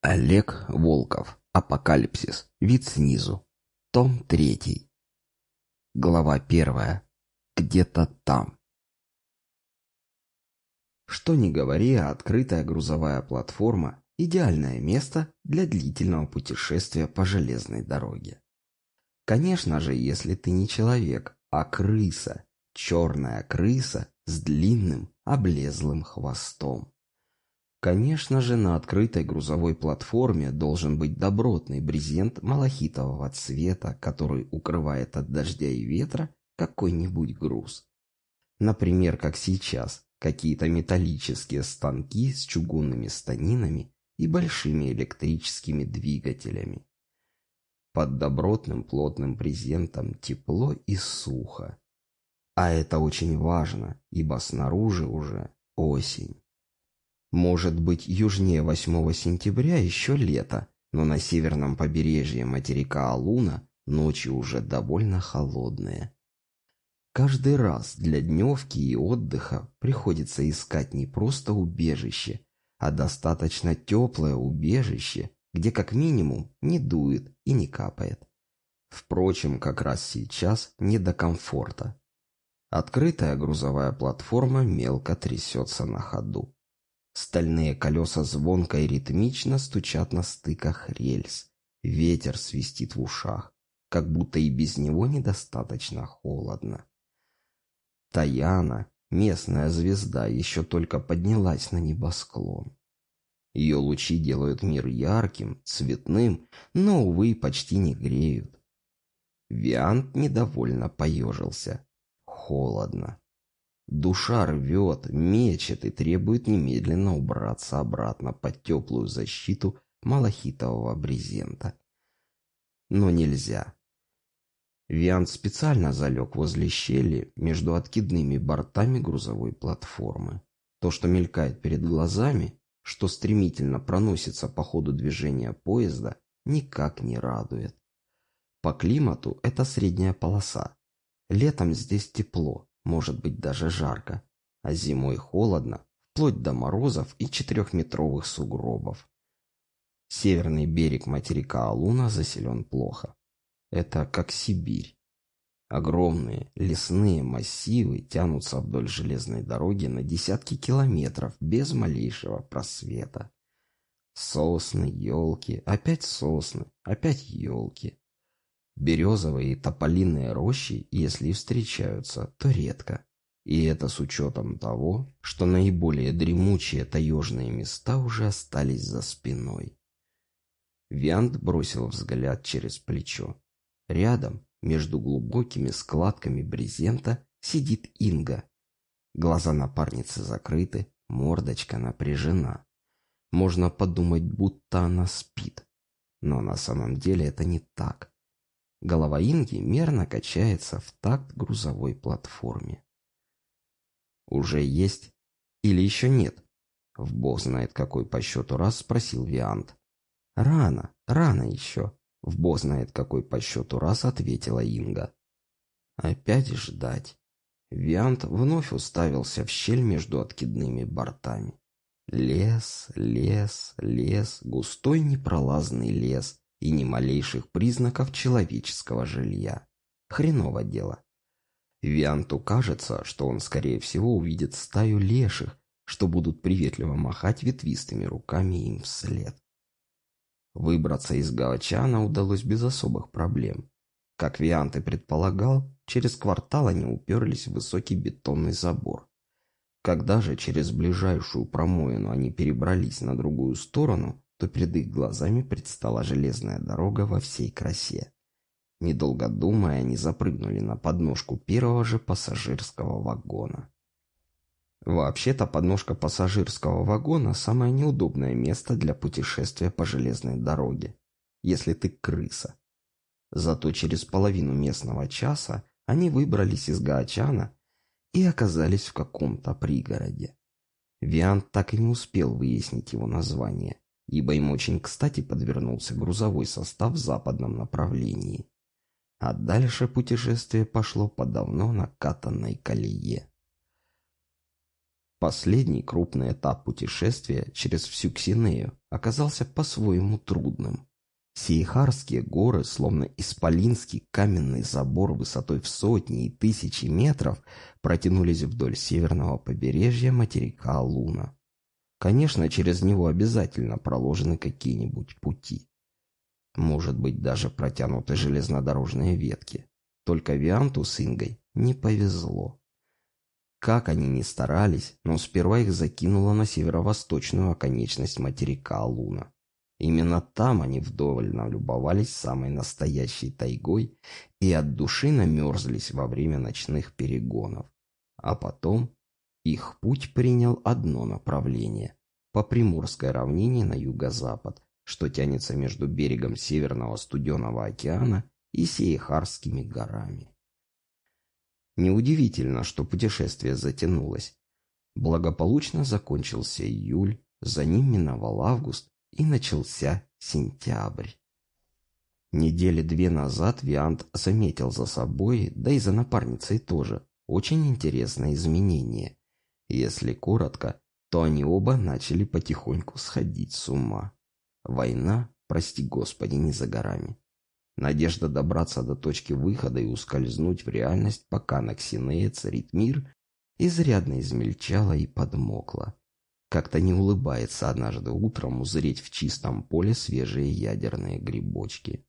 Олег Волков. Апокалипсис. Вид снизу. Том третий. Глава первая. Где-то там. Что ни говори, а открытая грузовая платформа – идеальное место для длительного путешествия по железной дороге. Конечно же, если ты не человек, а крыса, черная крыса с длинным облезлым хвостом. Конечно же, на открытой грузовой платформе должен быть добротный брезент малахитового цвета, который укрывает от дождя и ветра какой-нибудь груз. Например, как сейчас, какие-то металлические станки с чугунными станинами и большими электрическими двигателями. Под добротным плотным брезентом тепло и сухо. А это очень важно, ибо снаружи уже осень. Может быть, южнее 8 сентября еще лето, но на северном побережье материка Алуна ночи уже довольно холодные. Каждый раз для дневки и отдыха приходится искать не просто убежище, а достаточно теплое убежище, где как минимум не дует и не капает. Впрочем, как раз сейчас не до комфорта. Открытая грузовая платформа мелко трясется на ходу. Стальные колеса звонко и ритмично стучат на стыках рельс. Ветер свистит в ушах, как будто и без него недостаточно холодно. Таяна, местная звезда, еще только поднялась на небосклон. Ее лучи делают мир ярким, цветным, но, увы, почти не греют. Виант недовольно поежился. Холодно. Душа рвет, мечет и требует немедленно убраться обратно под теплую защиту малахитового брезента. Но нельзя. Виант специально залег возле щели между откидными бортами грузовой платформы. То, что мелькает перед глазами, что стремительно проносится по ходу движения поезда, никак не радует. По климату это средняя полоса. Летом здесь тепло, может быть даже жарко, а зимой холодно, вплоть до морозов и четырехметровых сугробов. Северный берег материка Алуна заселен плохо. Это как Сибирь. Огромные лесные массивы тянутся вдоль железной дороги на десятки километров без малейшего просвета. Сосны, елки, опять сосны, опять елки. Березовые и тополиные рощи, если и встречаются, то редко. И это с учетом того, что наиболее дремучие таежные места уже остались за спиной. Виант бросил взгляд через плечо. Рядом, между глубокими складками брезента, сидит Инга. Глаза напарницы закрыты, мордочка напряжена. Можно подумать, будто она спит. Но на самом деле это не так. Голова Инги мерно качается в такт грузовой платформе. «Уже есть? Или еще нет?» В бог знает какой по счету раз спросил Виант. «Рано, рано еще», — в бог знает какой по счету раз ответила Инга. «Опять ждать». Виант вновь уставился в щель между откидными бортами. Лес, лес, лес, густой непролазный лес, и ни малейших признаков человеческого жилья. Хреново дело. Вианту кажется, что он, скорее всего, увидит стаю леших, что будут приветливо махать ветвистыми руками им вслед. Выбраться из Галачана удалось без особых проблем. Как Виант и предполагал, через квартал они уперлись в высокий бетонный забор. Когда же через ближайшую промоину они перебрались на другую сторону, то перед их глазами предстала железная дорога во всей красе. Недолго думая, они запрыгнули на подножку первого же пассажирского вагона. Вообще-то подножка пассажирского вагона – самое неудобное место для путешествия по железной дороге, если ты крыса. Зато через половину местного часа они выбрались из Гаачана и оказались в каком-то пригороде. Виант так и не успел выяснить его название ибо им очень кстати подвернулся грузовой состав в западном направлении. А дальше путешествие пошло по давно накатанной колее. Последний крупный этап путешествия через всю Ксинею оказался по-своему трудным. Сейхарские горы, словно исполинский каменный забор высотой в сотни и тысячи метров, протянулись вдоль северного побережья материка Луна. Конечно, через него обязательно проложены какие-нибудь пути. Может быть, даже протянуты железнодорожные ветки. Только Вианту с Ингой не повезло. Как они ни старались, но сперва их закинуло на северо-восточную оконечность материка Луна. Именно там они вдоволь налюбовались самой настоящей тайгой и от души намерзлись во время ночных перегонов. А потом их путь принял одно направление – по Приморской равнине на юго-запад, что тянется между берегом Северного Студеного океана и Сейхарскими горами. Неудивительно, что путешествие затянулось. Благополучно закончился июль, за ним миновал август, и начался сентябрь. Недели две назад Виант заметил за собой, да и за напарницей тоже, очень интересное изменение. Если коротко, то они оба начали потихоньку сходить с ума. Война, прости господи, не за горами. Надежда добраться до точки выхода и ускользнуть в реальность, пока на Ксинее царит мир, изрядно измельчала и подмокла. Как-то не улыбается однажды утром узреть в чистом поле свежие ядерные грибочки.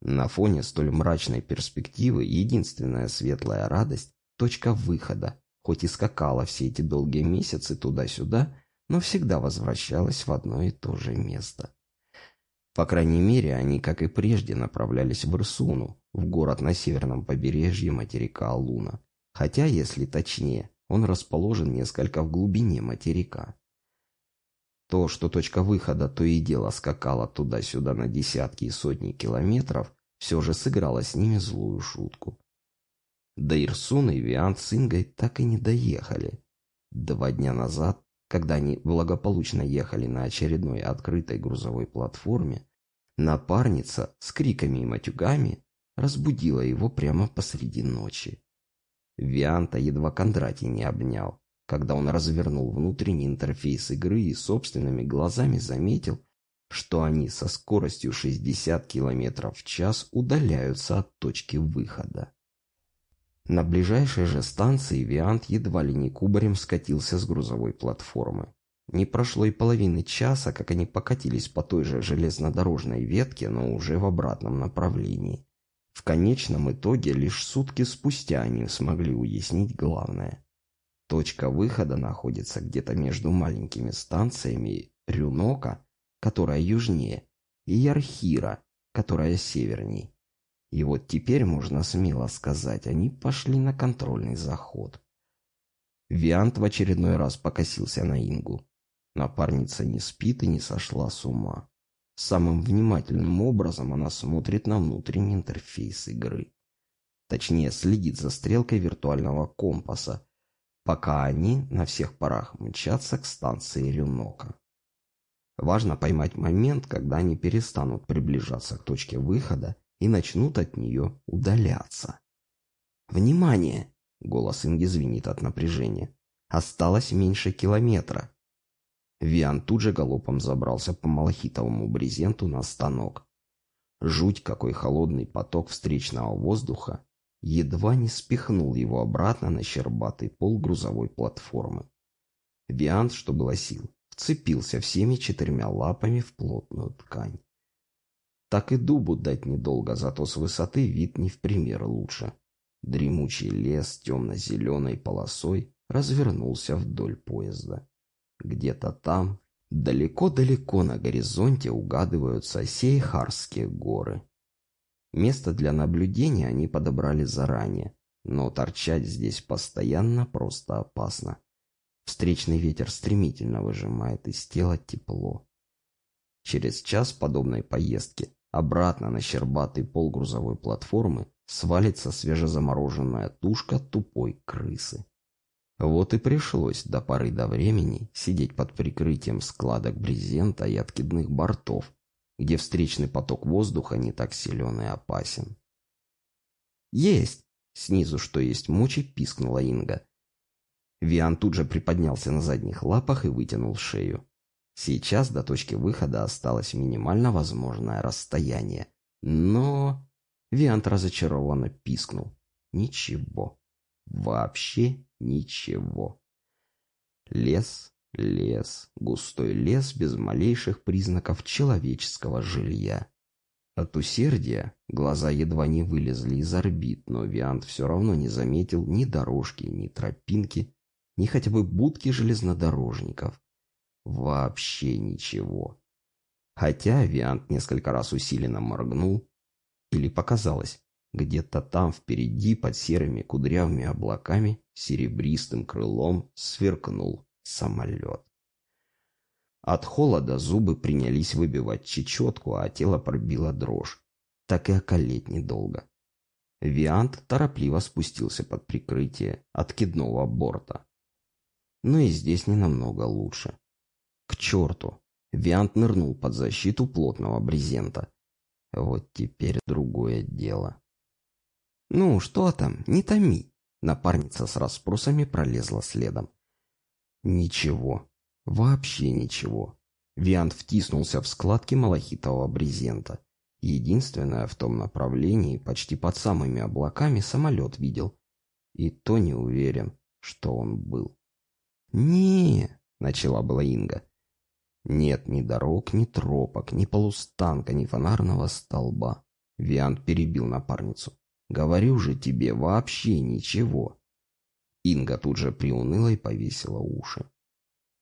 На фоне столь мрачной перспективы единственная светлая радость – точка выхода, хоть и скакала все эти долгие месяцы туда-сюда, но всегда возвращалась в одно и то же место. По крайней мере, они, как и прежде, направлялись в Ирсуну, в город на северном побережье материка Алуна. Хотя, если точнее, он расположен несколько в глубине материка. То, что точка выхода то и дело скакала туда-сюда на десятки и сотни километров, все же сыграло с ними злую шутку. До Ирсуна и Виант с Ингой так и не доехали. Два дня назад, когда они благополучно ехали на очередной открытой грузовой платформе, напарница с криками и матюгами разбудила его прямо посреди ночи. Вианта едва Кондратий не обнял, когда он развернул внутренний интерфейс игры и собственными глазами заметил, что они со скоростью 60 км в час удаляются от точки выхода. На ближайшей же станции Виант едва ли не кубарем скатился с грузовой платформы. Не прошло и половины часа, как они покатились по той же железнодорожной ветке, но уже в обратном направлении. В конечном итоге лишь сутки спустя они смогли уяснить главное. Точка выхода находится где-то между маленькими станциями Рюнока, которая южнее, и Ярхира, которая северней. И вот теперь можно смело сказать, они пошли на контрольный заход. Виант в очередной раз покосился на Ингу. Напарница не спит и не сошла с ума. Самым внимательным образом она смотрит на внутренний интерфейс игры. Точнее, следит за стрелкой виртуального компаса, пока они на всех парах мчатся к станции Рюнока. Важно поймать момент, когда они перестанут приближаться к точке выхода и начнут от нее удаляться. «Внимание!» — голос Инги звенит от напряжения. «Осталось меньше километра. Виан тут же галопом забрался по малахитовому брезенту на станок. Жуть какой холодный поток встречного воздуха едва не спихнул его обратно на щербатый пол грузовой платформы. Виант, что было сил, вцепился всеми четырьмя лапами в плотную ткань. Так и дубу дать недолго, зато с высоты вид не в пример лучше. Дремучий лес темно-зеленой полосой развернулся вдоль поезда. Где-то там, далеко-далеко на горизонте угадываются Сейхарские горы. Место для наблюдения они подобрали заранее, но торчать здесь постоянно просто опасно. Встречный ветер стремительно выжимает из тела тепло. Через час подобной поездки обратно на щербатый пол грузовой платформы свалится свежезамороженная тушка тупой крысы. Вот и пришлось до поры до времени сидеть под прикрытием складок брезента и откидных бортов, где встречный поток воздуха не так силен и опасен. «Есть!» — снизу, что есть мочи, пискнула Инга. Виан тут же приподнялся на задних лапах и вытянул шею. Сейчас до точки выхода осталось минимально возможное расстояние. Но... Виант разочарованно пискнул. Ничего. Вообще ничего. Лес, лес, густой лес без малейших признаков человеческого жилья. От усердия глаза едва не вылезли из орбит, но Виант все равно не заметил ни дорожки, ни тропинки, ни хотя бы будки железнодорожников. Вообще ничего. Хотя Виант несколько раз усиленно моргнул, или показалось, где-то там впереди под серыми кудрявыми облаками серебристым крылом сверкнул самолет. От холода зубы принялись выбивать чечетку, а тело пробило дрожь. Так и околеть недолго. Виант торопливо спустился под прикрытие откидного борта. Но и здесь не намного лучше. К черту! Виант нырнул под защиту плотного брезента. Вот теперь другое дело. «Ну, что там? Не томи!» Напарница с расспросами пролезла следом. «Ничего. Вообще ничего». Виант втиснулся в складки малахитового брезента. Единственное, в том направлении, почти под самыми облаками, самолет видел. И то не уверен, что он был. не начала была Инга. Нет ни дорог, ни тропок, ни полустанка, ни фонарного столба. Виант перебил напарницу. Говорю же тебе, вообще ничего. Инга тут же приуныла и повесила уши.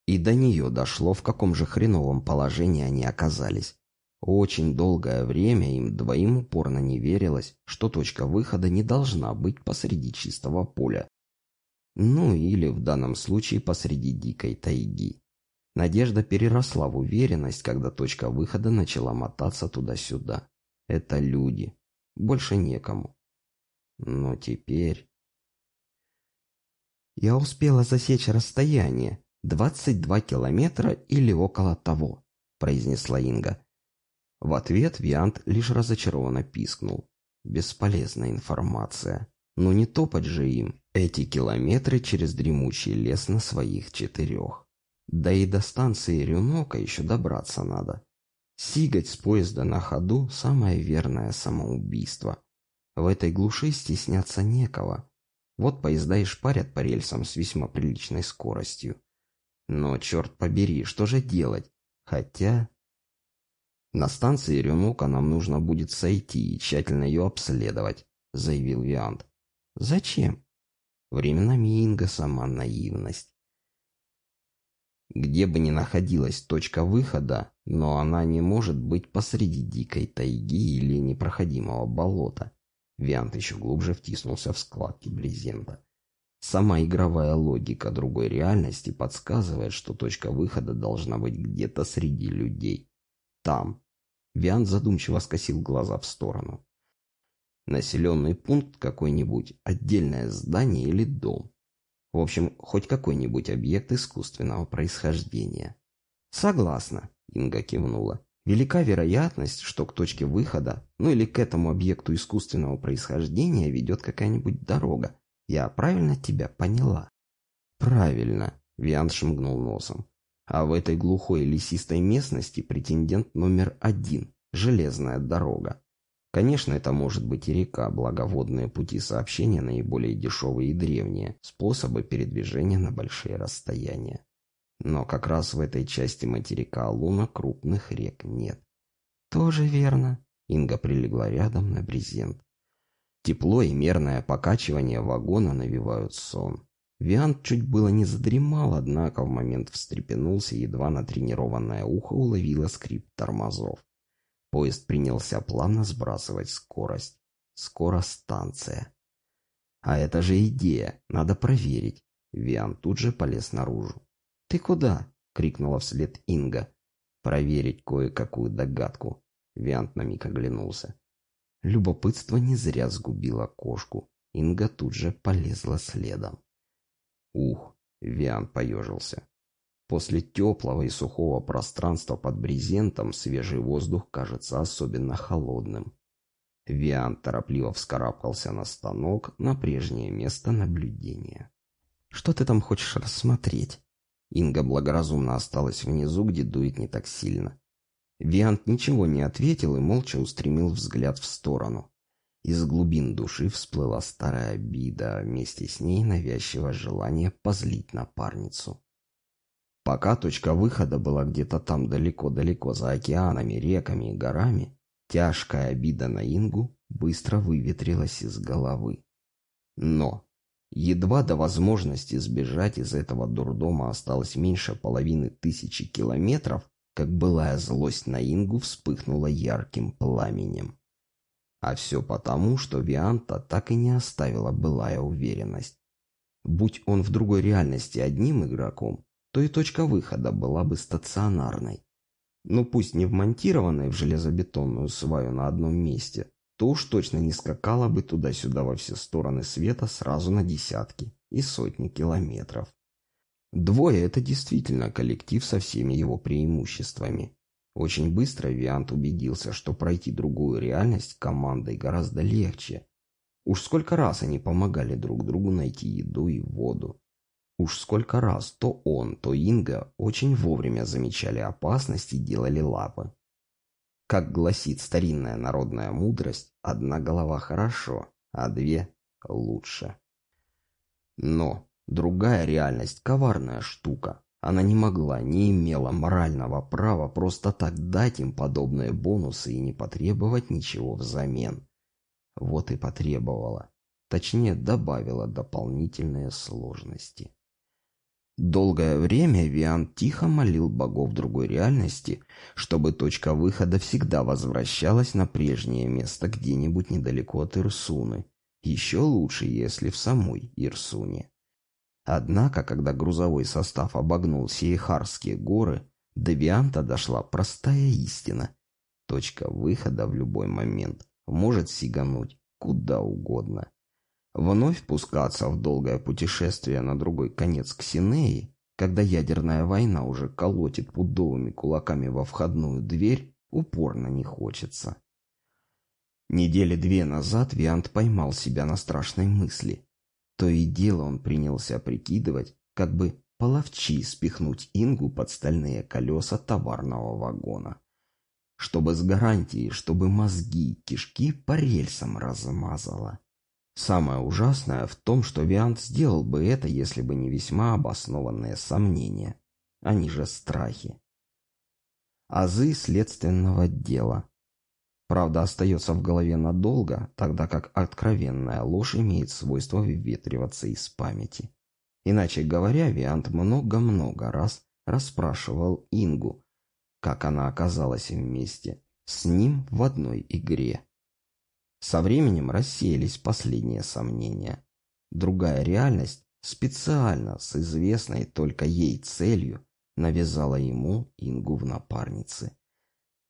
И до нее дошло, в каком же хреновом положении они оказались. Очень долгое время им двоим упорно не верилось, что точка выхода не должна быть посреди чистого поля. Ну или в данном случае посреди дикой тайги. Надежда переросла в уверенность, когда точка выхода начала мотаться туда-сюда. Это люди. Больше некому. Но теперь... Я успела засечь расстояние. двадцать два километра или около того, произнесла Инга. В ответ Виант лишь разочарованно пискнул. Бесполезная информация. Но не топать же им эти километры через дремучий лес на своих четырех. Да и до станции Рюнока еще добраться надо. Сигать с поезда на ходу – самое верное самоубийство. В этой глуши стесняться некого. Вот поезда и шпарят по рельсам с весьма приличной скоростью. Но, черт побери, что же делать? Хотя... На станции Рюнока нам нужно будет сойти и тщательно ее обследовать, заявил Виант. Зачем? Временами Инга сама наивность. Где бы ни находилась точка выхода, но она не может быть посреди дикой тайги или непроходимого болота. Виант еще глубже втиснулся в складки брезента. Сама игровая логика другой реальности подсказывает, что точка выхода должна быть где-то среди людей. Там. Виант задумчиво скосил глаза в сторону. Населенный пункт какой-нибудь, отдельное здание или дом. В общем, хоть какой-нибудь объект искусственного происхождения. Согласна, Инга кивнула. Велика вероятность, что к точке выхода, ну или к этому объекту искусственного происхождения ведет какая-нибудь дорога. Я правильно тебя поняла? Правильно, Виан шмыгнул носом. А в этой глухой лесистой местности претендент номер один – железная дорога. Конечно, это может быть и река, благо водные пути сообщения наиболее дешевые и древние, способы передвижения на большие расстояния. Но как раз в этой части материка Луна крупных рек нет. Тоже верно. Инга прилегла рядом на брезент. Тепло и мерное покачивание вагона навевают сон. Виант чуть было не задремал, однако в момент встрепенулся, едва натренированное ухо уловило скрип тормозов. Поезд принялся плавно сбрасывать скорость. Скоро станция. А это же идея, надо проверить. Виан тут же полез наружу. «Ты куда?» — крикнула вслед Инга. «Проверить кое-какую догадку». Виант на миг оглянулся. Любопытство не зря сгубило кошку. Инга тут же полезла следом. Ух, Виан поежился. После теплого и сухого пространства под брезентом свежий воздух кажется особенно холодным. Виан торопливо вскарабкался на станок на прежнее место наблюдения. Что ты там хочешь рассмотреть?» Инга благоразумно осталась внизу, где дует не так сильно. Виант ничего не ответил и молча устремил взгляд в сторону. Из глубин души всплыла старая обида, а вместе с ней навязчивое желание позлить напарницу. Пока точка выхода была где-то там далеко-далеко за океанами, реками и горами, тяжкая обида на Ингу быстро выветрилась из головы. Но едва до возможности сбежать из этого дурдома осталось меньше половины тысячи километров, как былая злость на Ингу вспыхнула ярким пламенем. А все потому, что Вианта так и не оставила былая уверенность. Будь он в другой реальности одним игроком, то и точка выхода была бы стационарной. Ну пусть не вмонтированной в железобетонную сваю на одном месте, то уж точно не скакала бы туда-сюда во все стороны света сразу на десятки и сотни километров. Двое — это действительно коллектив со всеми его преимуществами. Очень быстро Виант убедился, что пройти другую реальность командой гораздо легче. Уж сколько раз они помогали друг другу найти еду и воду. Уж сколько раз то он, то Инга очень вовремя замечали опасность и делали лапы. Как гласит старинная народная мудрость, одна голова хорошо, а две лучше. Но другая реальность – коварная штука. Она не могла, не имела морального права просто так дать им подобные бонусы и не потребовать ничего взамен. Вот и потребовала. Точнее, добавила дополнительные сложности. Долгое время Виан тихо молил богов другой реальности, чтобы точка выхода всегда возвращалась на прежнее место где-нибудь недалеко от Ирсуны. Еще лучше, если в самой Ирсуне. Однако, когда грузовой состав обогнул Сейхарские горы, до Вианта дошла простая истина. Точка выхода в любой момент может сигануть куда угодно. Вновь пускаться в долгое путешествие на другой конец Ксинеи, когда ядерная война уже колотит пудовыми кулаками во входную дверь, упорно не хочется. Недели две назад Виант поймал себя на страшной мысли. То и дело он принялся прикидывать, как бы половчи спихнуть Ингу под стальные колеса товарного вагона. Чтобы с гарантией, чтобы мозги и кишки по рельсам размазало. Самое ужасное в том, что Виант сделал бы это, если бы не весьма обоснованные сомнения. Они же страхи. Азы следственного дела. Правда, остается в голове надолго, тогда как откровенная ложь имеет свойство выветриваться из памяти. Иначе говоря, Виант много-много раз расспрашивал Ингу, как она оказалась вместе с ним в одной игре. Со временем рассеялись последние сомнения. Другая реальность специально с известной только ей целью навязала ему Ингу в напарнице.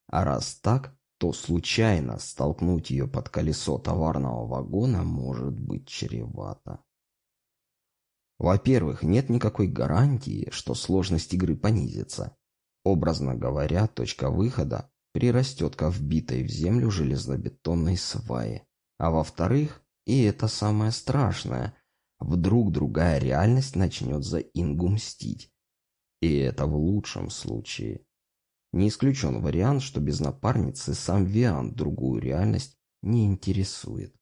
А раз так, то случайно столкнуть ее под колесо товарного вагона может быть чревато. Во-первых, нет никакой гарантии, что сложность игры понизится. Образно говоря, точка выхода прирастет к вбитой в землю железобетонной свае. А во-вторых, и это самое страшное, вдруг другая реальность начнет за Ингу мстить. И это в лучшем случае. Не исключен вариант, что без напарницы сам Виант другую реальность не интересует.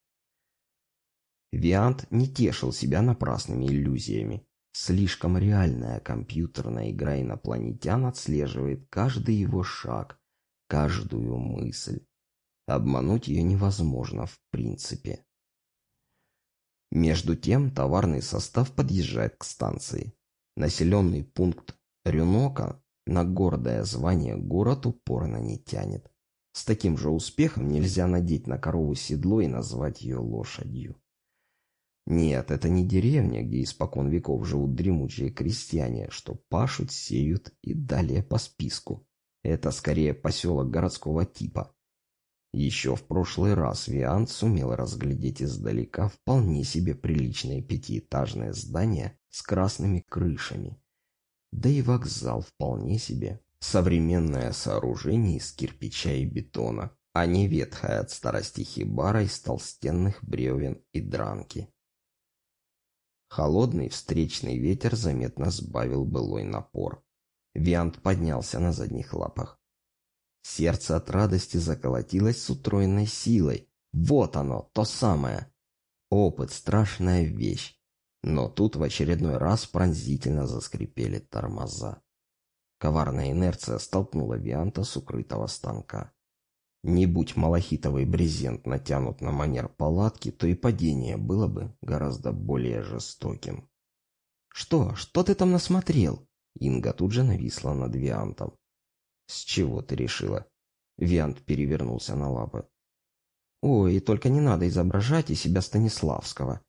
Виант не тешил себя напрасными иллюзиями. Слишком реальная компьютерная игра инопланетян отслеживает каждый его шаг, каждую мысль. Обмануть ее невозможно в принципе. Между тем товарный состав подъезжает к станции. Населенный пункт Рюнока на гордое звание город упорно не тянет. С таким же успехом нельзя надеть на корову седло и назвать ее лошадью. Нет, это не деревня, где испокон веков живут дремучие крестьяне, что пашут, сеют и далее по списку. Это скорее поселок городского типа. Еще в прошлый раз Виант сумел разглядеть издалека вполне себе приличное пятиэтажное здание с красными крышами, да и вокзал вполне себе. Современное сооружение из кирпича и бетона, а не ветхая от старости хибара из толстенных бревен и дранки. Холодный встречный ветер заметно сбавил былой напор. Виант поднялся на задних лапах. Сердце от радости заколотилось с утроенной силой. Вот оно, то самое. Опыт — страшная вещь. Но тут в очередной раз пронзительно заскрипели тормоза. Коварная инерция столкнула Вианта с укрытого станка. Не будь малахитовый брезент натянут на манер палатки, то и падение было бы гораздо более жестоким. «Что? Что ты там насмотрел?» Инга тут же нависла над Виантом. «С чего ты решила?» Виант перевернулся на лапы. «Ой, только не надо изображать из себя Станиславского!»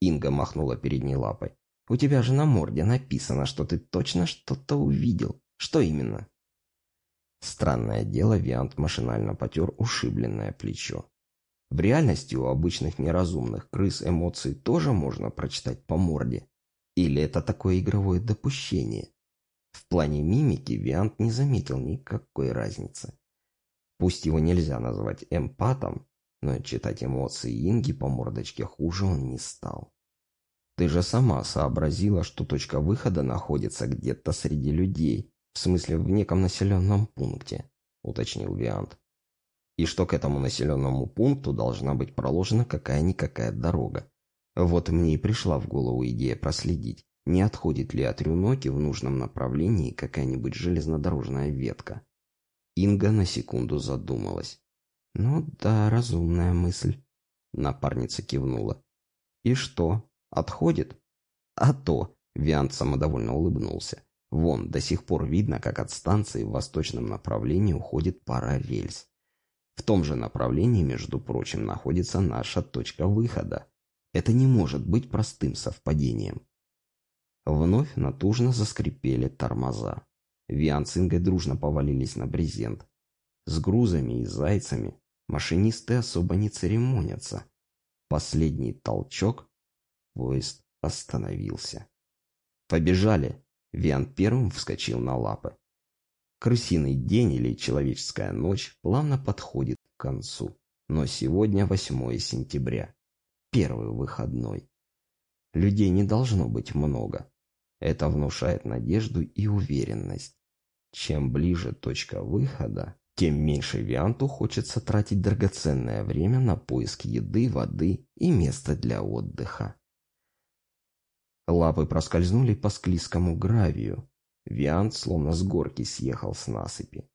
Инга махнула передней лапой. «У тебя же на морде написано, что ты точно что-то увидел. Что именно?» Странное дело, Виант машинально потер ушибленное плечо. В реальности у обычных неразумных крыс эмоции тоже можно прочитать по морде. Или это такое игровое допущение? В плане мимики Виант не заметил никакой разницы. Пусть его нельзя назвать эмпатом, но читать эмоции Инги по мордочке хуже он не стал. Ты же сама сообразила, что точка выхода находится где-то среди людей, в смысле, в неком населенном пункте, уточнил Виант. И что к этому населенному пункту должна быть проложена какая-никакая дорога. Вот мне и пришла в голову идея проследить, не отходит ли от Рюноки в нужном направлении какая-нибудь железнодорожная ветка. Инга на секунду задумалась. «Ну да, разумная мысль», — напарница кивнула. «И что, отходит?» «А то», — Виант самодовольно улыбнулся. Вон, до сих пор видно, как от станции в восточном направлении уходит пара рельс. В том же направлении, между прочим, находится наша точка выхода. Это не может быть простым совпадением. Вновь натужно заскрипели тормоза. Виан с Ингой дружно повалились на брезент. С грузами и зайцами машинисты особо не церемонятся. Последний толчок, поезд остановился. «Побежали!» Виан первым вскочил на лапы. Крысиный день или человеческая ночь плавно подходит к концу. Но сегодня 8 сентября. Первый выходной. Людей не должно быть много. Это внушает надежду и уверенность. Чем ближе точка выхода, тем меньше Вианту хочется тратить драгоценное время на поиск еды, воды и места для отдыха. Лапы проскользнули по склизкому гравию. Виант словно с горки съехал с насыпи.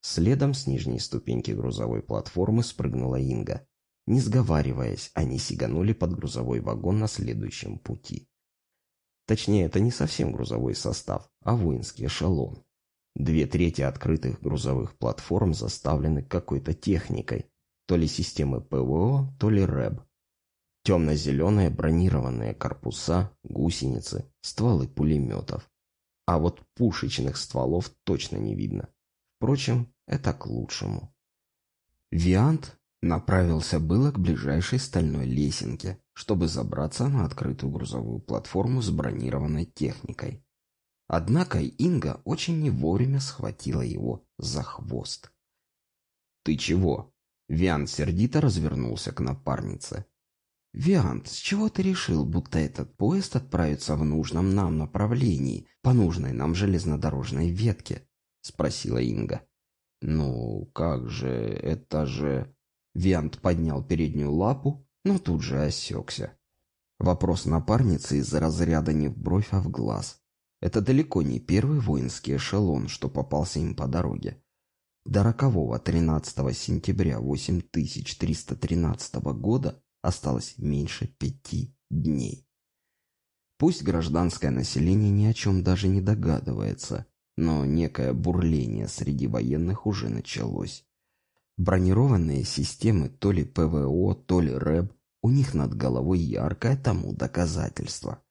Следом с нижней ступеньки грузовой платформы спрыгнула Инга. Не сговариваясь, они сиганули под грузовой вагон на следующем пути. Точнее, это не совсем грузовой состав, а воинский эшелон. Две трети открытых грузовых платформ заставлены какой-то техникой, то ли системы ПВО, то ли РЭБ. Темно-зеленые бронированные корпуса, гусеницы, стволы пулеметов. А вот пушечных стволов точно не видно. Впрочем, это к лучшему. Виант направился было к ближайшей стальной лесенке, чтобы забраться на открытую грузовую платформу с бронированной техникой. Однако Инга очень не вовремя схватила его за хвост. «Ты чего?» Виант сердито развернулся к напарнице. «Виант, с чего ты решил, будто этот поезд отправится в нужном нам направлении, по нужной нам железнодорожной ветке?» — спросила Инга. «Ну, как же, это же...» Виант поднял переднюю лапу, но тут же осекся. Вопрос напарницы из-за разряда не в бровь, а в глаз. Это далеко не первый воинский эшелон, что попался им по дороге. До рокового 13 сентября 8313 года осталось меньше пяти дней. Пусть гражданское население ни о чем даже не догадывается, но некое бурление среди военных уже началось. Бронированные системы то ли ПВО, то ли РЭБ, у них над головой яркое тому доказательство.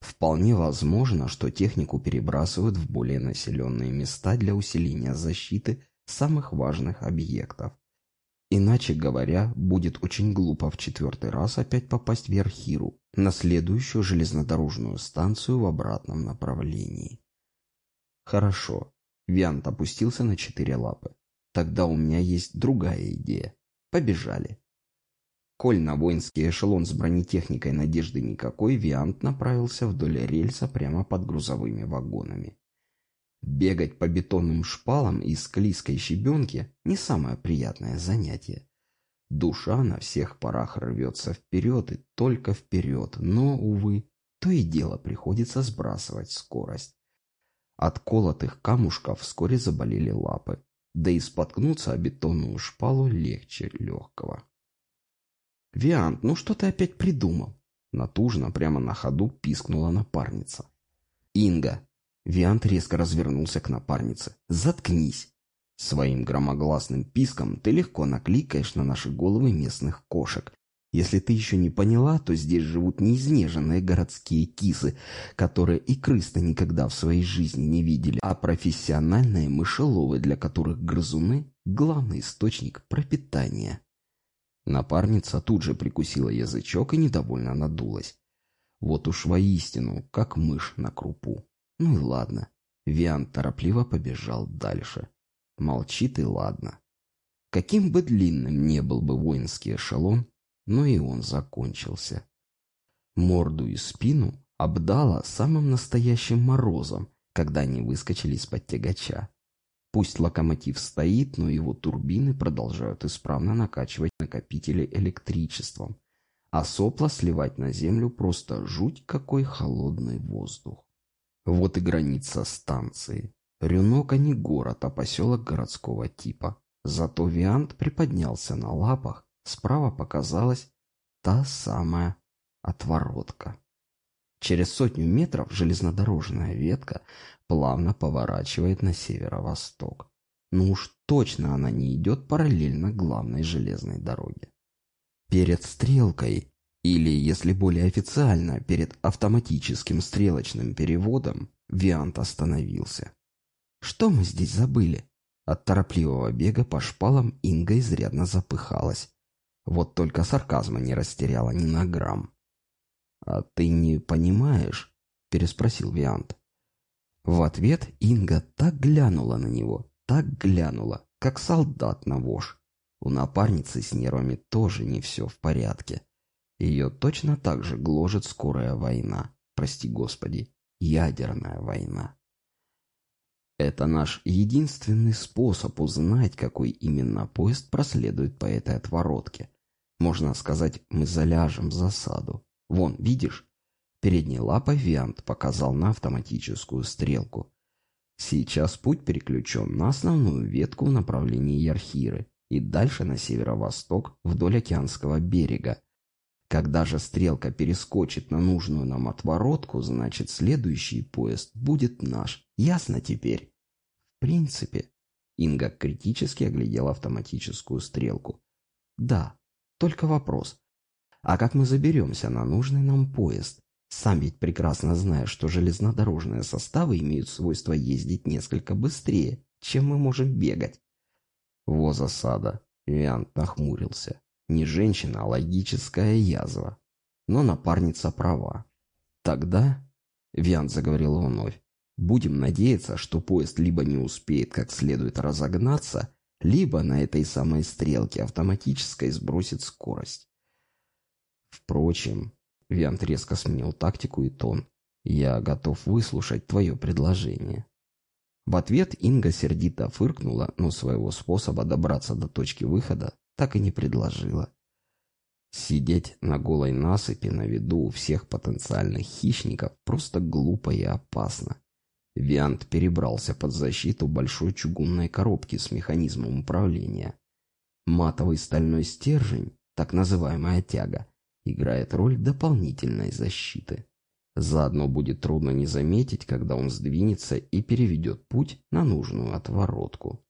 Вполне возможно, что технику перебрасывают в более населенные места для усиления защиты самых важных объектов. Иначе говоря, будет очень глупо в четвертый раз опять попасть в Ярхиру, на следующую железнодорожную станцию в обратном направлении. Хорошо. Виант опустился на четыре лапы. Тогда у меня есть другая идея. Побежали. Коль на воинский эшелон с бронетехникой надежды никакой, Виант направился вдоль рельса прямо под грузовыми вагонами. Бегать по бетонным шпалам и склизкой щебенке – не самое приятное занятие. Душа на всех парах рвется вперед и только вперед, но, увы, то и дело приходится сбрасывать скорость. От колотых камушков вскоре заболели лапы, да и споткнуться о бетонную шпалу легче легкого. «Виант, ну что ты опять придумал?» Натужно, прямо на ходу пискнула напарница. «Инга!» Виант резко развернулся к напарнице. «Заткнись!» Своим громогласным писком ты легко накликаешь на наши головы местных кошек. Если ты еще не поняла, то здесь живут неизнеженные городские кисы, которые и крыс-то никогда в своей жизни не видели, а профессиональные мышеловы, для которых грызуны – главный источник пропитания. Напарница тут же прикусила язычок и недовольно надулась. Вот уж воистину, как мышь на крупу. Ну и ладно. Виан торопливо побежал дальше. Молчит и ладно. Каким бы длинным не был бы воинский эшелон, но и он закончился. Морду и спину обдало самым настоящим морозом, когда они выскочили из-под тягача. Пусть локомотив стоит, но его турбины продолжают исправно накачивать накопители электричеством, а сопла сливать на землю просто жуть какой холодный воздух. Вот и граница станции. Рюнока не город, а поселок городского типа. Зато Виант приподнялся на лапах, справа показалась та самая отворотка. Через сотню метров железнодорожная ветка плавно поворачивает на северо-восток. Ну уж точно она не идет параллельно главной железной дороге. Перед стрелкой, или, если более официально, перед автоматическим стрелочным переводом, Виант остановился. Что мы здесь забыли? От торопливого бега по шпалам Инга изрядно запыхалась. Вот только сарказма не растеряла ни на грамм. «А ты не понимаешь?» — переспросил Виант. В ответ Инга так глянула на него, так глянула, как солдат на вож. У напарницы с нервами тоже не все в порядке. Ее точно так же гложет скорая война, прости господи, ядерная война. Это наш единственный способ узнать, какой именно поезд проследует по этой отворотке. Можно сказать, мы заляжем в засаду. Вон, видишь? Передней лапой Виант показал на автоматическую стрелку. Сейчас путь переключен на основную ветку в направлении Ярхиры и дальше на северо-восток вдоль океанского берега. Когда же стрелка перескочит на нужную нам отворотку, значит следующий поезд будет наш. Ясно теперь? В принципе. Инга критически оглядела автоматическую стрелку. Да, только вопрос. А как мы заберемся на нужный нам поезд? Сам ведь прекрасно знаешь, что железнодорожные составы имеют свойство ездить несколько быстрее, чем мы можем бегать. Во засада. Виант нахмурился. Не женщина, а логическая язва. Но напарница права. Тогда, Виант заговорил вновь, будем надеяться, что поезд либо не успеет как следует разогнаться, либо на этой самой стрелке автоматической сбросит скорость. Впрочем, Виант резко сменил тактику и тон. «Я готов выслушать твое предложение». В ответ Инга сердито фыркнула, но своего способа добраться до точки выхода так и не предложила. Сидеть на голой насыпи на виду у всех потенциальных хищников просто глупо и опасно. Виант перебрался под защиту большой чугунной коробки с механизмом управления. Матовый стальной стержень, так называемая тяга, играет роль дополнительной защиты. Заодно будет трудно не заметить, когда он сдвинется и переведет путь на нужную отворотку.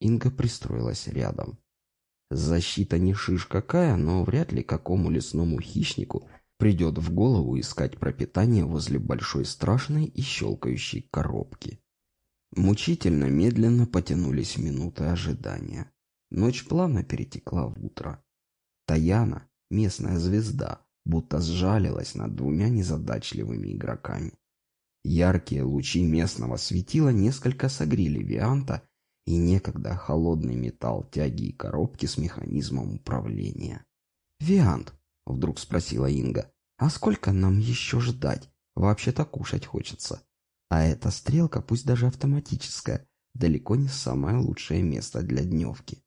Инга пристроилась рядом. Защита не шиш какая, но вряд ли какому лесному хищнику придет в голову искать пропитание возле большой страшной и щелкающей коробки. Мучительно медленно потянулись минуты ожидания. Ночь плавно перетекла в утро. Таяна, местная звезда, будто сжалилась над двумя незадачливыми игроками. Яркие лучи местного светила несколько согрели Вианта и некогда холодный металл тяги и коробки с механизмом управления. «Виант», — вдруг спросила Инга, — «а сколько нам еще ждать? Вообще-то кушать хочется. А эта стрелка, пусть даже автоматическая, далеко не самое лучшее место для дневки».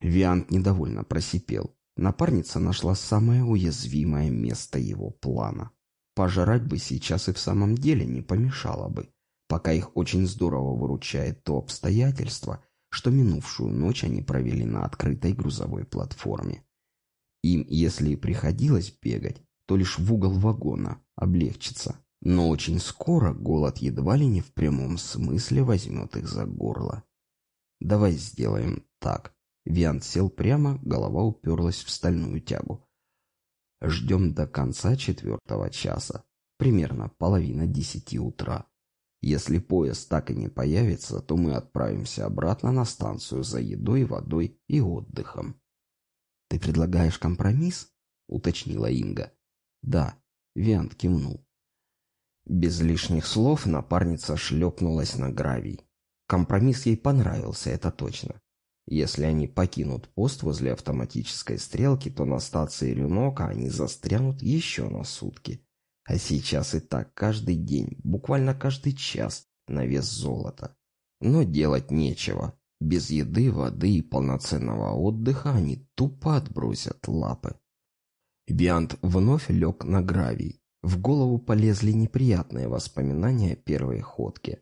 Виант недовольно просипел. Напарница нашла самое уязвимое место его плана. Пожрать бы сейчас и в самом деле не помешало бы, пока их очень здорово выручает то обстоятельство, что минувшую ночь они провели на открытой грузовой платформе. Им, если и приходилось бегать, то лишь в угол вагона, облегчиться. Но очень скоро голод едва ли не в прямом смысле возьмет их за горло. «Давай сделаем так». Виант сел прямо, голова уперлась в стальную тягу. «Ждем до конца четвертого часа, примерно половина десяти утра. Если поезд так и не появится, то мы отправимся обратно на станцию за едой, водой и отдыхом. «Ты предлагаешь компромисс?» — уточнила Инга. «Да», — Виант кивнул. Без лишних слов напарница шлепнулась на гравий. Компромисс ей понравился, это точно. Если они покинут пост возле автоматической стрелки, то на станции Рюнока они застрянут еще на сутки. А сейчас и так каждый день, буквально каждый час, на вес золота. Но делать нечего. Без еды, воды и полноценного отдыха они тупо отбросят лапы. Биант вновь лег на гравий. В голову полезли неприятные воспоминания первой ходки.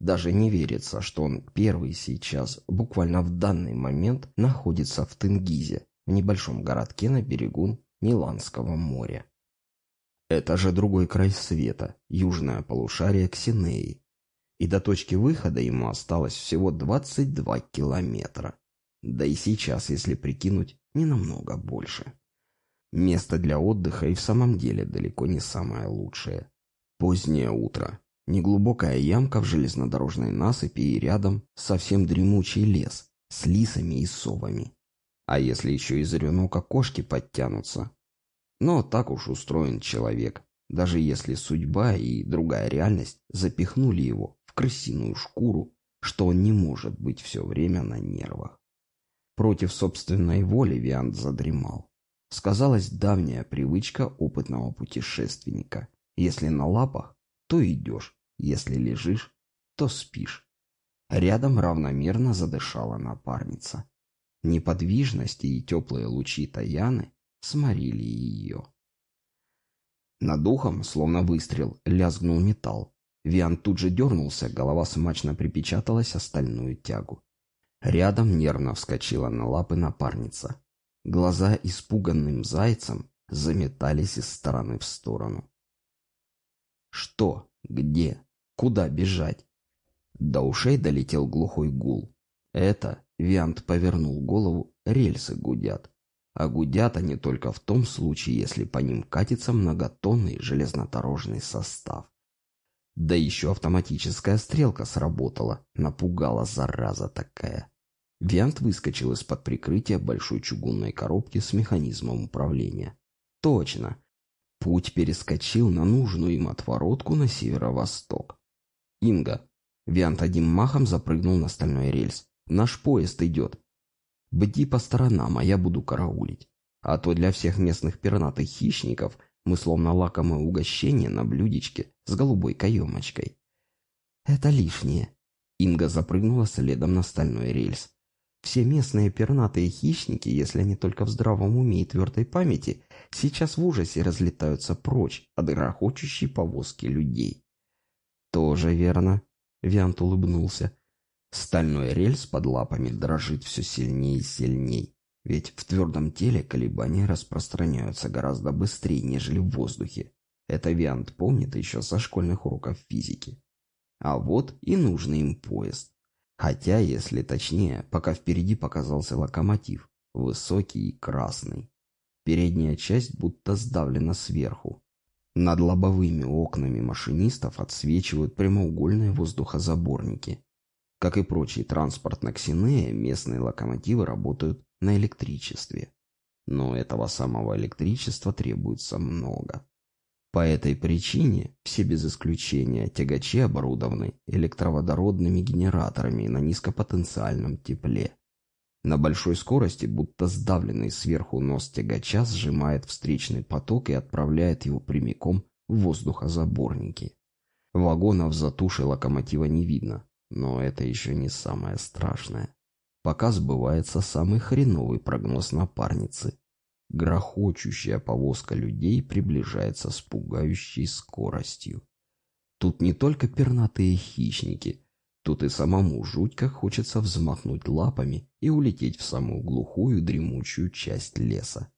Даже не верится, что он первый сейчас, буквально в данный момент, находится в Тенгизе, в небольшом городке на берегу Ниланского моря. Это же другой край света, южное полушарие Ксинеи и до точки выхода ему осталось всего 22 километра. Да и сейчас, если прикинуть, не намного больше. Место для отдыха и в самом деле далеко не самое лучшее. Позднее утро. Неглубокая ямка в железнодорожной насыпи и рядом совсем дремучий лес с лисами и совами. А если еще из рюнока кошки подтянутся? Но так уж устроен человек, даже если судьба и другая реальность запихнули его в крысиную шкуру, что он не может быть все время на нервах. Против собственной воли Виант задремал. Сказалась давняя привычка опытного путешественника. Если на лапах, то идешь, если лежишь, то спишь. Рядом равномерно задышала напарница. Неподвижность и теплые лучи Таяны сморили ее. Над ухом, словно выстрел, лязгнул металл. Виан тут же дернулся, голова смачно припечаталась о стальную тягу. Рядом нервно вскочила на лапы напарница. Глаза испуганным зайцем заметались из стороны в сторону. Что? Где? Куда бежать? До ушей долетел глухой гул. Это, Виант повернул голову, рельсы гудят. А гудят они только в том случае, если по ним катится многотонный железнодорожный состав. Да еще автоматическая стрелка сработала, напугала зараза такая. Виант выскочил из-под прикрытия большой чугунной коробки с механизмом управления. Точно. Путь перескочил на нужную им отворотку на северо-восток. Инга. Виант одним махом запрыгнул на стальной рельс. Наш поезд идет. Бди по сторонам, а я буду караулить. А то для всех местных пернатых хищников – мы словно лакомое угощение на блюдечке с голубой каемочкой. «Это лишнее». Инга запрыгнула следом на стальной рельс. Все местные пернатые хищники, если они только в здравом уме и твердой памяти, сейчас в ужасе разлетаются прочь от грохочущей повозки людей. «Тоже верно», — Виант улыбнулся. Стальной рельс под лапами дрожит все сильнее и сильней. Ведь в твердом теле колебания распространяются гораздо быстрее, нежели в воздухе. Это Виант помнит еще со школьных уроков физики. А вот и нужный им поезд. Хотя, если точнее, пока впереди показался локомотив, высокий и красный. Передняя часть будто сдавлена сверху. Над лобовыми окнами машинистов отсвечивают прямоугольные воздухозаборники. Как и прочий транспорт на Ксинее, местные локомотивы работают на электричестве. Но этого самого электричества требуется много. По этой причине все без исключения тягачи оборудованы электроводородными генераторами на низкопотенциальном тепле. На большой скорости, будто сдавленный сверху нос тягача, сжимает встречный поток и отправляет его прямиком в воздухозаборники. Вагонов за тушей локомотива не видно, но это еще не самое страшное. Пока сбывается самый хреновый прогноз напарницы. Грохочущая повозка людей приближается с пугающей скоростью. Тут не только пернатые хищники, Тут и самому жуть как хочется взмахнуть лапами и улететь в самую глухую дремучую часть леса.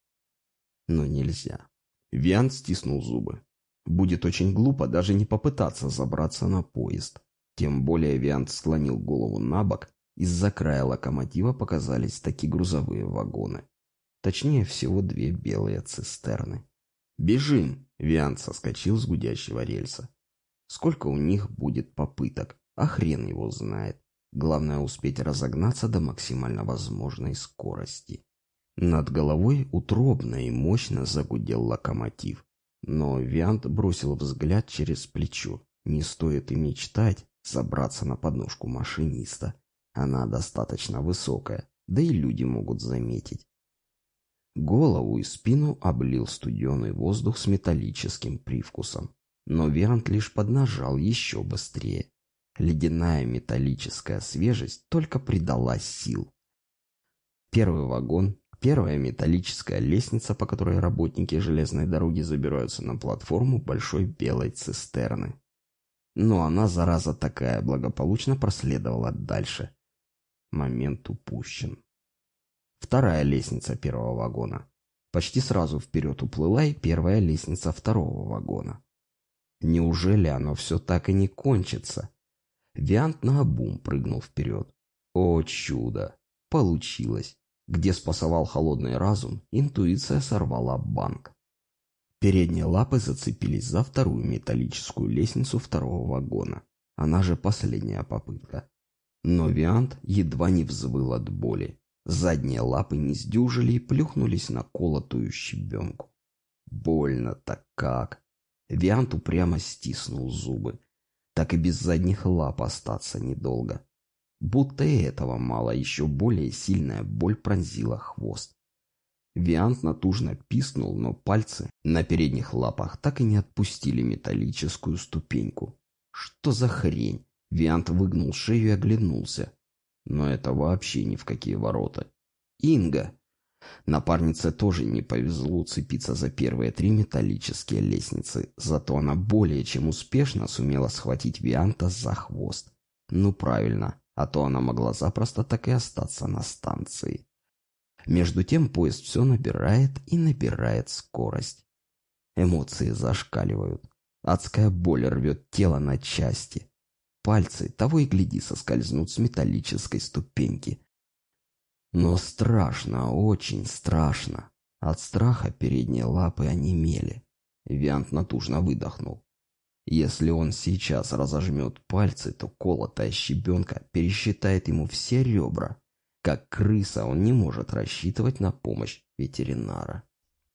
Но нельзя. Виан стиснул зубы. Будет очень глупо даже не попытаться забраться на поезд. Тем более Виант склонил голову на бок, из-за края локомотива показались такие грузовые вагоны. Точнее всего две белые цистерны. «Бежим!» — Виант соскочил с гудящего рельса. «Сколько у них будет попыток?» А хрен его знает. Главное успеть разогнаться до максимально возможной скорости. Над головой утробно и мощно загудел локомотив. Но Виант бросил взгляд через плечо. Не стоит и мечтать забраться на подножку машиниста. Она достаточно высокая, да и люди могут заметить. Голову и спину облил студеный воздух с металлическим привкусом. Но Виант лишь поднажал еще быстрее. Ледяная металлическая свежесть только придала сил. Первый вагон, первая металлическая лестница, по которой работники железной дороги забираются на платформу большой белой цистерны. Но она, зараза такая, благополучно проследовала дальше. Момент упущен. Вторая лестница первого вагона. Почти сразу вперед уплыла и первая лестница второго вагона. Неужели оно все так и не кончится? Виант наобум прыгнул вперед. О чудо! Получилось! Где спасовал холодный разум, интуиция сорвала банк. Передние лапы зацепились за вторую металлическую лестницу второго вагона. Она же последняя попытка. Но Виант едва не взвыл от боли. Задние лапы не сдюжили и плюхнулись на колотую щебенку. Больно-то как! Виант упрямо стиснул зубы так и без задних лап остаться недолго. Будто этого мало, еще более сильная боль пронзила хвост. Виант натужно писнул, но пальцы на передних лапах так и не отпустили металлическую ступеньку. Что за хрень? Виант выгнул шею и оглянулся. Но это вообще ни в какие ворота. Инга! Напарнице тоже не повезло уцепиться за первые три металлические лестницы, зато она более чем успешно сумела схватить Вианта за хвост. Ну правильно, а то она могла запросто так и остаться на станции. Между тем поезд все набирает и набирает скорость. Эмоции зашкаливают. Адская боль рвет тело на части. Пальцы того и гляди соскользнут с металлической ступеньки, но страшно, очень страшно. От страха передние лапы онемели. Виант натужно выдохнул. Если он сейчас разожмет пальцы, то колотая щебенка пересчитает ему все ребра. Как крыса он не может рассчитывать на помощь ветеринара.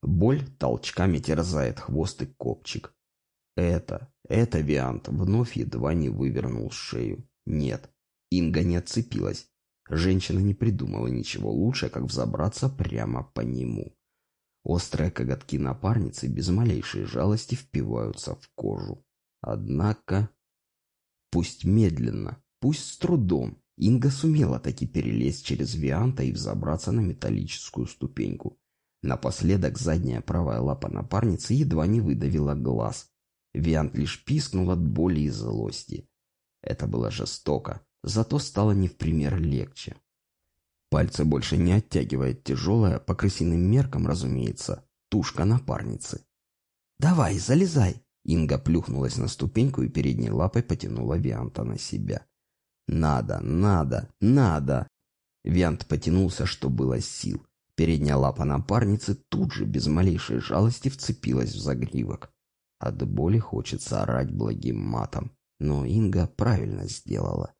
Боль толчками терзает хвост и копчик. Это, это Виант вновь едва не вывернул шею. Нет, Инга не отцепилась. Женщина не придумала ничего лучше, как взобраться прямо по нему. Острые коготки напарницы без малейшей жалости впиваются в кожу. Однако... Пусть медленно, пусть с трудом, Инга сумела таки перелезть через Вианта и взобраться на металлическую ступеньку. Напоследок задняя правая лапа напарницы едва не выдавила глаз. Виант лишь пискнул от боли и злости. Это было жестоко, зато стало не в пример легче. Пальцы больше не оттягивает тяжелая, по крысиным меркам, разумеется, тушка напарницы. «Давай, залезай!» Инга плюхнулась на ступеньку и передней лапой потянула Вианта на себя. «Надо, надо, надо!» Виант потянулся, что было сил. Передняя лапа напарницы тут же, без малейшей жалости, вцепилась в загривок. От боли хочется орать благим матом, но Инга правильно сделала.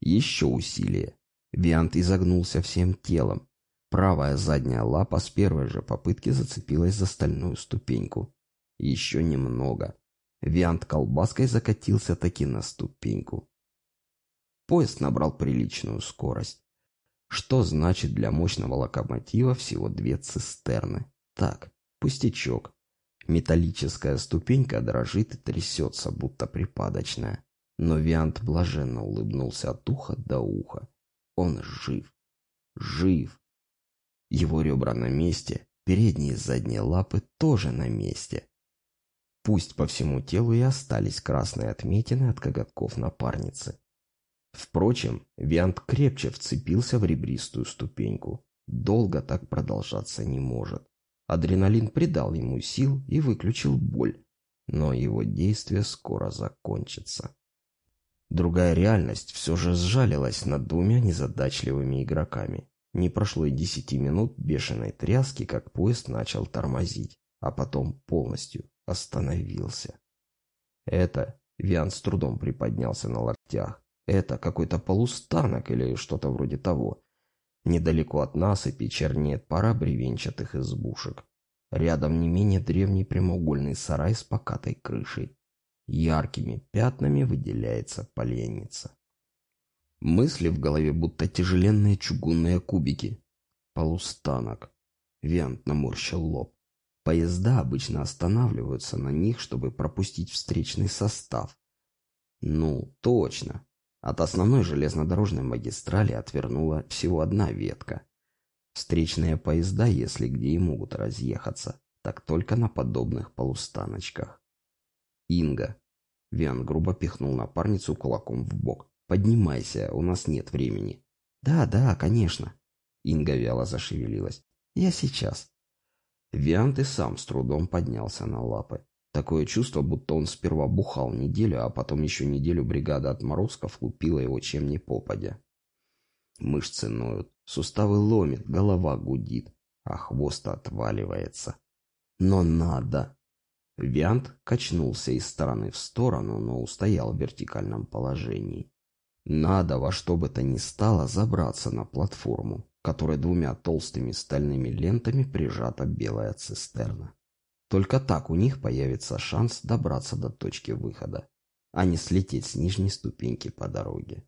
Еще усилие. Виант изогнулся всем телом. Правая задняя лапа с первой же попытки зацепилась за стальную ступеньку. Еще немного. Виант колбаской закатился таки на ступеньку. Поезд набрал приличную скорость. Что значит для мощного локомотива всего две цистерны? Так, пустячок. Металлическая ступенька дрожит и трясется, будто припадочная. Но Виант блаженно улыбнулся от уха до уха. Он жив. Жив. Его ребра на месте, передние и задние лапы тоже на месте. Пусть по всему телу и остались красные отметины от коготков напарницы. Впрочем, Виант крепче вцепился в ребристую ступеньку. Долго так продолжаться не может. Адреналин придал ему сил и выключил боль, но его действие скоро закончится. Другая реальность все же сжалилась над двумя незадачливыми игроками. Не прошло и десяти минут бешеной тряски, как поезд начал тормозить, а потом полностью остановился. Это Виан с трудом приподнялся на локтях. Это какой-то полустанок или что-то вроде того. Недалеко от насыпи чернеет пара бревенчатых избушек. Рядом не менее древний прямоугольный сарай с покатой крышей. Яркими пятнами выделяется поленница. Мысли в голове будто тяжеленные чугунные кубики. Полустанок. Вент наморщил лоб. Поезда обычно останавливаются на них, чтобы пропустить встречный состав. Ну, точно. От основной железнодорожной магистрали отвернула всего одна ветка. Встречные поезда, если где и могут разъехаться, так только на подобных полустаночках. «Инга!» Виан грубо пихнул напарницу кулаком в бок. «Поднимайся, у нас нет времени». «Да, да, конечно». Инга вяло зашевелилась. «Я сейчас». Виант и сам с трудом поднялся на лапы. Такое чувство, будто он сперва бухал неделю, а потом еще неделю бригада отморозков лупила его чем ни попадя. Мышцы ноют, суставы ломит, голова гудит, а хвост отваливается. Но надо. Виант качнулся из стороны в сторону, но устоял в вертикальном положении. Надо во что бы то ни стало забраться на платформу, которой двумя толстыми стальными лентами прижата белая цистерна. Только так у них появится шанс добраться до точки выхода, а не слететь с нижней ступеньки по дороге.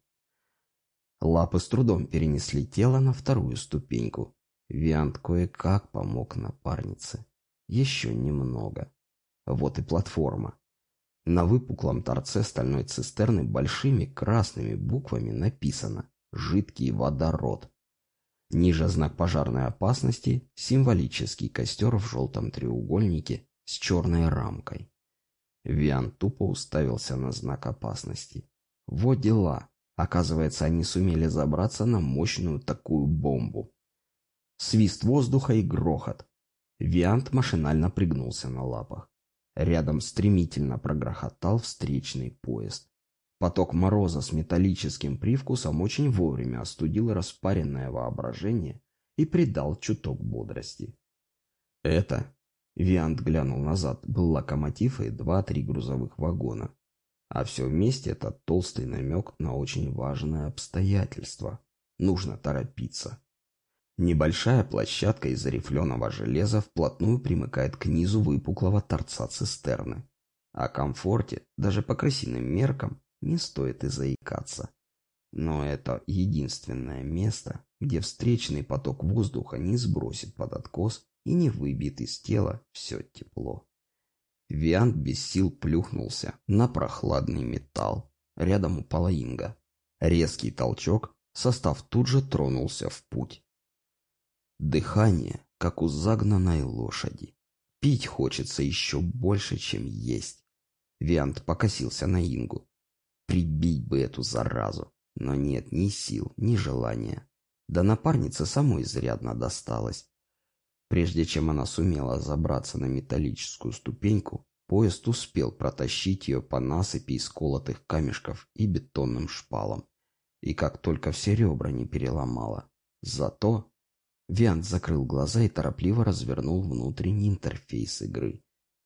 Лапы с трудом перенесли тело на вторую ступеньку. Виант кое-как помог напарнице. Еще немного. Вот и платформа. На выпуклом торце стальной цистерны большими красными буквами написано «Жидкий водород». Ниже знак пожарной опасности, символический костер в желтом треугольнике с черной рамкой. Виан тупо уставился на знак опасности. Вот дела. Оказывается, они сумели забраться на мощную такую бомбу. Свист воздуха и грохот. Виант машинально пригнулся на лапах. Рядом стремительно прогрохотал встречный поезд. Поток мороза с металлическим привкусом очень вовремя остудил распаренное воображение и придал чуток бодрости. Это, Виант глянул назад, был локомотив и два-три грузовых вагона. А все вместе это толстый намек на очень важное обстоятельство. Нужно торопиться. Небольшая площадка из рифленого железа вплотную примыкает к низу выпуклого торца цистерны. О комфорте, даже по крысиным меркам, не стоит и заикаться. Но это единственное место, где встречный поток воздуха не сбросит под откос и не выбьет из тела все тепло. Виант без сил плюхнулся на прохладный металл. Рядом упала Инга. Резкий толчок, состав тут же тронулся в путь. Дыхание, как у загнанной лошади. Пить хочется еще больше, чем есть. Виант покосился на Ингу. Прибить бы эту заразу. Но нет ни сил, ни желания. Да напарнице самой изрядно досталось. Прежде чем она сумела забраться на металлическую ступеньку, поезд успел протащить ее по насыпи из колотых камешков и бетонным шпалам. И как только все ребра не переломала. Зато Виант закрыл глаза и торопливо развернул внутренний интерфейс игры.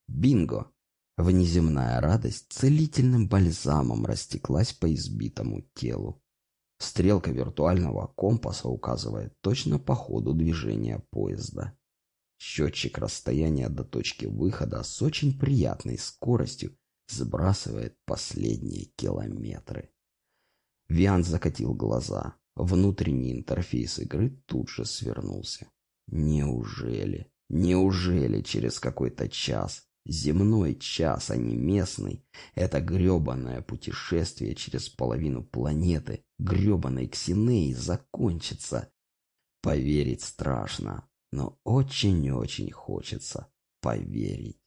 Бинго! Внеземная радость целительным бальзамом растеклась по избитому телу. Стрелка виртуального компаса указывает точно по ходу движения поезда. Счетчик расстояния до точки выхода с очень приятной скоростью сбрасывает последние километры. Виан закатил глаза. Внутренний интерфейс игры тут же свернулся. Неужели, неужели через какой-то час, земной час, а не местный, это гребаное путешествие через половину планеты, гребаной Ксинеи, закончится? Поверить страшно, но очень-очень хочется поверить.